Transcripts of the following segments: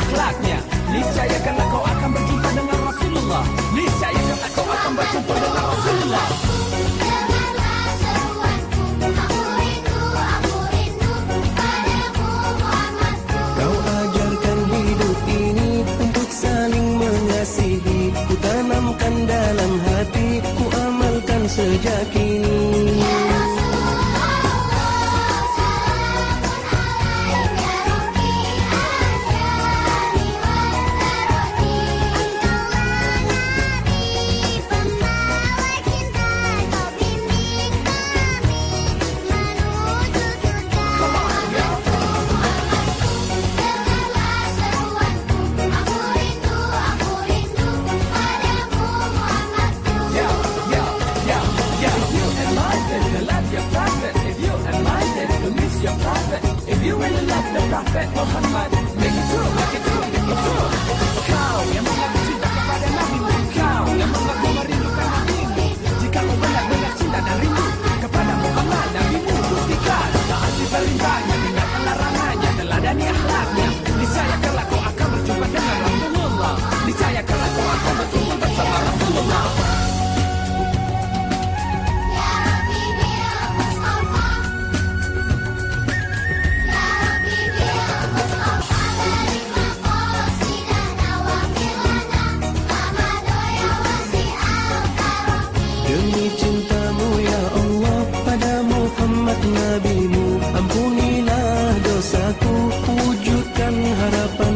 akhlaknya. Niscaya karena kau akan berjumpa dengan Rasulullah. Niscaya karena kau akan berjumpa dengan Rasulullah. Kau ajarkan hidup ini untuk saling mengasihi. Ku dalam hatiku, amalkan sejak kini. Nabimu Ampunilah dosaku wujudkan harapan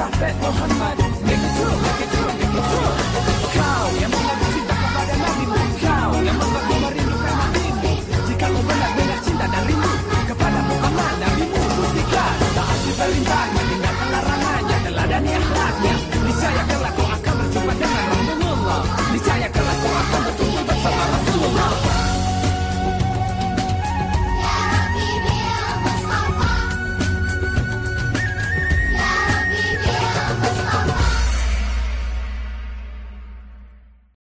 Drop that 100. Make it true, make it true, make it true.